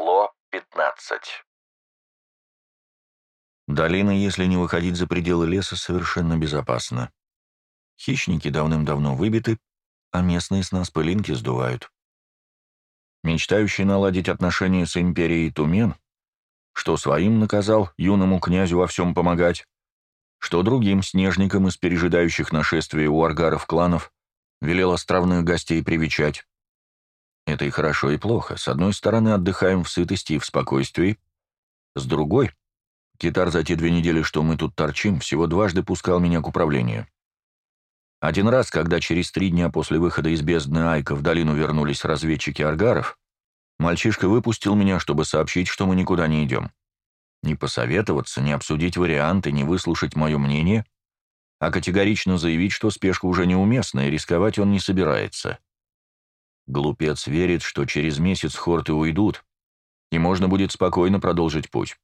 Ло-15. Долина, если не выходить за пределы леса, совершенно безопасна. Хищники давным-давно выбиты, а местные с нас пылинки сдувают. Мечтающий наладить отношения с империей Тумен, что своим наказал юному князю во всем помогать, что другим снежникам из пережидающих нашествия у аргаров кланов велел островных гостей привечать. Это и хорошо, и плохо. С одной стороны, отдыхаем в сытости и в спокойствии. С другой, Китар за те две недели, что мы тут торчим, всего дважды пускал меня к управлению. Один раз, когда через три дня после выхода из бездны Айка в долину вернулись разведчики Аргаров, мальчишка выпустил меня, чтобы сообщить, что мы никуда не идем. Не посоветоваться, не обсудить варианты, не выслушать мое мнение, а категорично заявить, что спешка уже неуместна и рисковать он не собирается. Глупец верит, что через месяц хорты уйдут, и можно будет спокойно продолжить путь.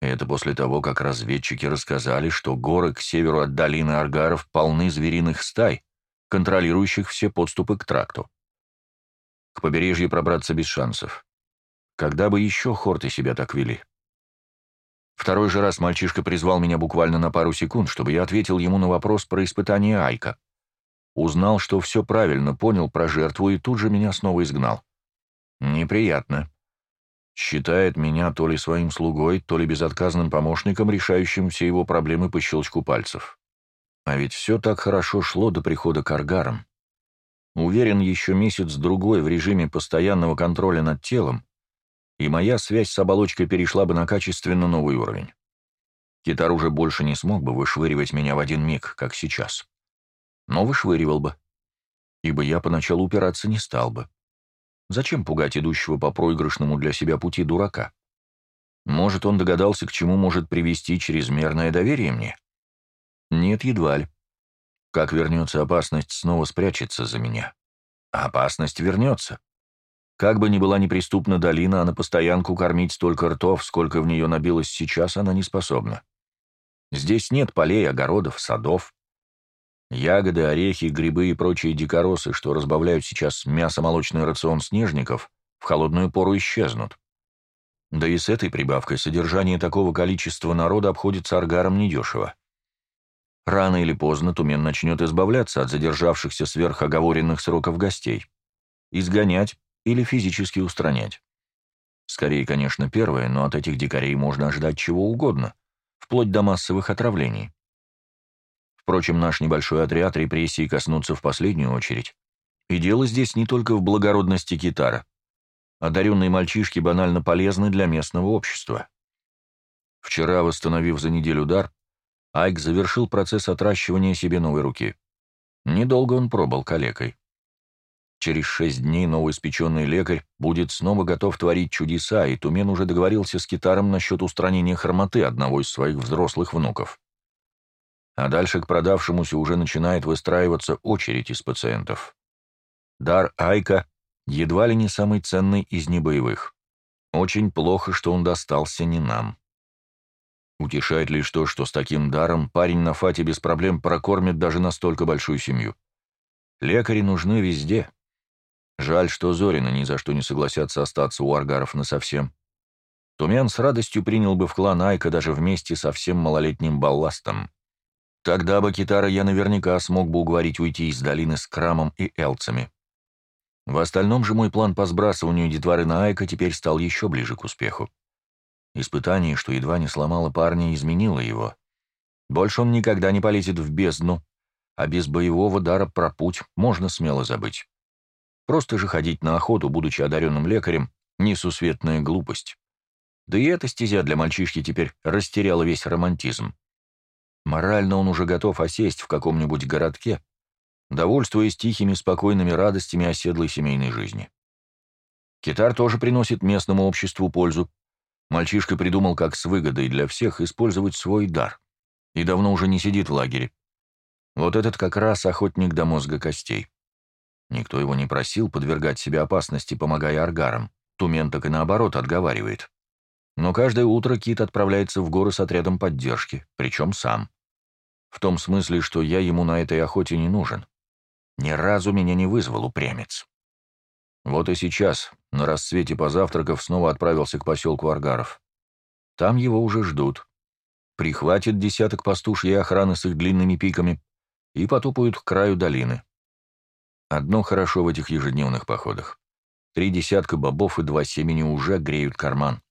Это после того, как разведчики рассказали, что горы к северу от долины Аргаров полны звериных стай, контролирующих все подступы к тракту. К побережью пробраться без шансов. Когда бы еще хорты себя так вели? Второй же раз мальчишка призвал меня буквально на пару секунд, чтобы я ответил ему на вопрос про испытание Айка. Узнал, что все правильно понял про жертву, и тут же меня снова изгнал. Неприятно. Считает меня то ли своим слугой, то ли безотказным помощником, решающим все его проблемы по щелчку пальцев. А ведь все так хорошо шло до прихода к аргарам. Уверен, еще месяц-другой в режиме постоянного контроля над телом, и моя связь с оболочкой перешла бы на качественно новый уровень. Китар уже больше не смог бы вышвыривать меня в один миг, как сейчас. Но вышвыривал бы, ибо я поначалу упираться не стал бы. Зачем пугать идущего по проигрышному для себя пути дурака? Может, он догадался, к чему может привести чрезмерное доверие мне? Нет, едва ли. Как вернется опасность, снова спрячется за меня. А опасность вернется. Как бы ни была неприступна долина, а на постоянку кормить столько ртов, сколько в нее набилось сейчас, она не способна. Здесь нет полей, огородов, садов. Ягоды, орехи, грибы и прочие дикоросы, что разбавляют сейчас мясо-молочный рацион снежников, в холодную пору исчезнут. Да и с этой прибавкой содержание такого количества народа обходится аргаром недешево. Рано или поздно Тумен начнет избавляться от задержавшихся сверхоговоренных сроков гостей. Изгонять или физически устранять. Скорее, конечно, первое, но от этих дикарей можно ожидать чего угодно, вплоть до массовых отравлений. Впрочем, наш небольшой отряд репрессий коснутся в последнюю очередь. И дело здесь не только в благородности китара. Одаренные мальчишки банально полезны для местного общества. Вчера, восстановив за неделю дар, Айк завершил процесс отращивания себе новой руки. Недолго он пробыл калекой. Через шесть дней новый испеченный лекарь будет снова готов творить чудеса, и Тумен уже договорился с китаром насчет устранения хромоты одного из своих взрослых внуков а дальше к продавшемуся уже начинает выстраиваться очередь из пациентов. Дар Айка едва ли не самый ценный из небоевых. Очень плохо, что он достался не нам. Утешает лишь то, что с таким даром парень на фате без проблем прокормит даже настолько большую семью. Лекари нужны везде. Жаль, что Зорина ни за что не согласятся остаться у аргаров насовсем. Тумян с радостью принял бы в клан Айка даже вместе со всем малолетним балластом. Тогда бы Китара я наверняка смог бы уговорить уйти из долины с Крамом и Элцами. В остальном же мой план по сбрасыванию детворы на Айка теперь стал еще ближе к успеху. Испытание, что едва не сломало парня, изменило его. Больше он никогда не полезет в бездну, а без боевого дара про путь можно смело забыть. Просто же ходить на охоту, будучи одаренным лекарем, несусветная глупость. Да и эта стезя для мальчишки теперь растеряла весь романтизм. Морально он уже готов осесть в каком-нибудь городке, довольствуясь тихими, спокойными радостями оседлой семейной жизни. Китар тоже приносит местному обществу пользу. Мальчишка придумал, как с выгодой для всех использовать свой дар. И давно уже не сидит в лагере. Вот этот как раз охотник до мозга костей. Никто его не просил подвергать себя опасности, помогая аргарам. Тумен так и наоборот отговаривает. Но каждое утро Кит отправляется в горы с отрядом поддержки, причем сам. В том смысле, что я ему на этой охоте не нужен. Ни разу меня не вызвал упрямец. Вот и сейчас, на рассвете позавтракав, снова отправился к поселку Аргаров. Там его уже ждут. Прихватит десяток пастушьей охраны с их длинными пиками и потопают к краю долины. Одно хорошо в этих ежедневных походах. Три десятка бобов и два семени уже греют карман.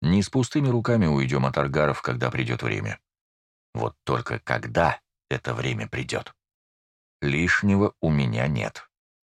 Не с пустыми руками уйдем от аргаров, когда придет время. Вот только когда это время придет. Лишнего у меня нет.